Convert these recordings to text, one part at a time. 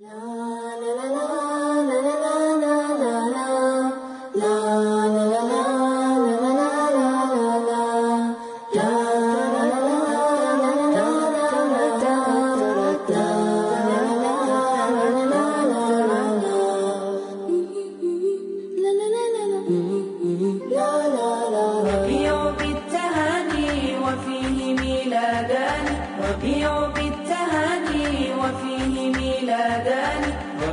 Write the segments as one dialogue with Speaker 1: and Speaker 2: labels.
Speaker 1: ربيع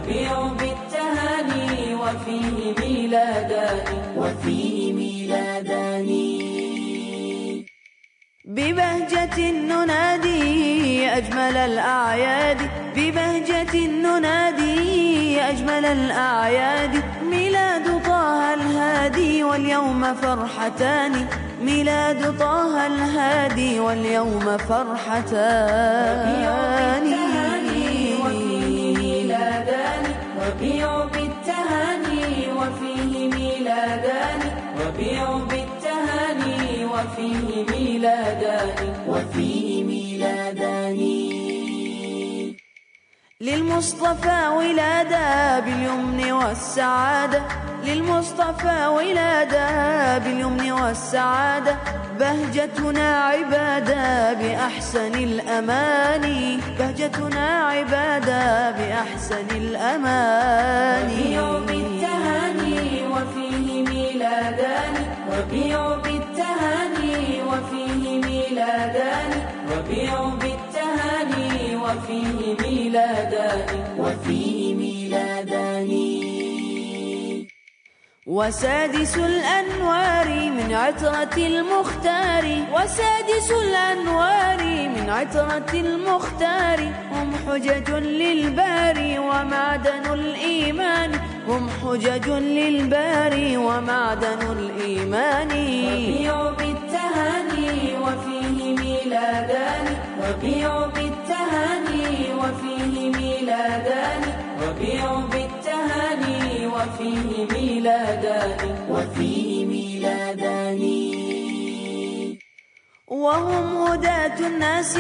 Speaker 1: ربيع بالتهاني وفيه ميلادان. وفيه ميلادان.
Speaker 2: ببهجة ننادي أجمل الأعياد. ببهجة ننادي أجمل الأعياد. ميلاد طه الهادي واليوم فرحتان. ميلاد طه الهادي واليوم فرحتان.
Speaker 1: ميلادان
Speaker 2: للمصطفى ولادة باليمن والسعادة للمصطفى ولادة باليمن والسعادة. بهجتنا عبادة بأحسن الأماني بهجتنا عبادة بأحسن الأماني.
Speaker 1: ربيع بالتهاني وفيه ميلادان ربيع بالتهاني وفيه ميلادان بالتهاني وفيه ميلادان. وفيه ميلادان.
Speaker 2: وسادس الأنوار من عطرة المختار. وسادس الأنوار من عطرة المختار. هم حجج للباري ومعدن الإيمان. هم حجج للباري ومعدن الإيمان.
Speaker 1: ربيع بالتهاني وفيه ميلادان. ربيع وفيه ميلادان وفيه ميلادان.
Speaker 2: وهم هداة الناس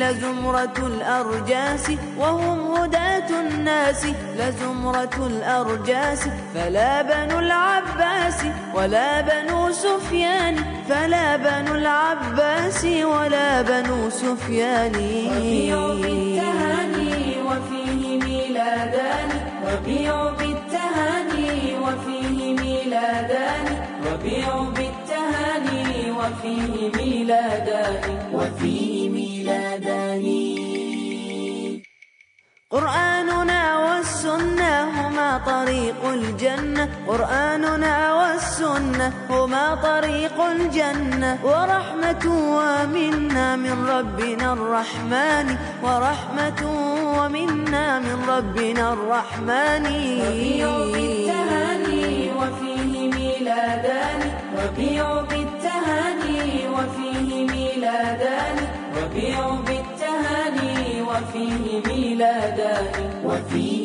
Speaker 2: لزمرة الأرجاس. وهم هداة الناس لزمرة الأرجاس. فلا بنو العباس ولا بنو سفيان. فلا بنو العباس ولا بنو سفيان.
Speaker 1: ربيع بالتهاني وفيه ميلادان. ربيع بالتهاني وفيه ميلادان. وفيه ميلادان.
Speaker 2: قرآننا والسنة هما طريق الجنة. قرآننا والسنة هما طريق الجنة. ورحمة ومنا من ربنا الرحمن. ورحمة ومنا من ربنا الرحمن.
Speaker 1: ربيع بالتهاني وفيه ميلادان. ربيع بالتهاني ميلادان ربيع بالتهاني وفيه ميلادان. وفيه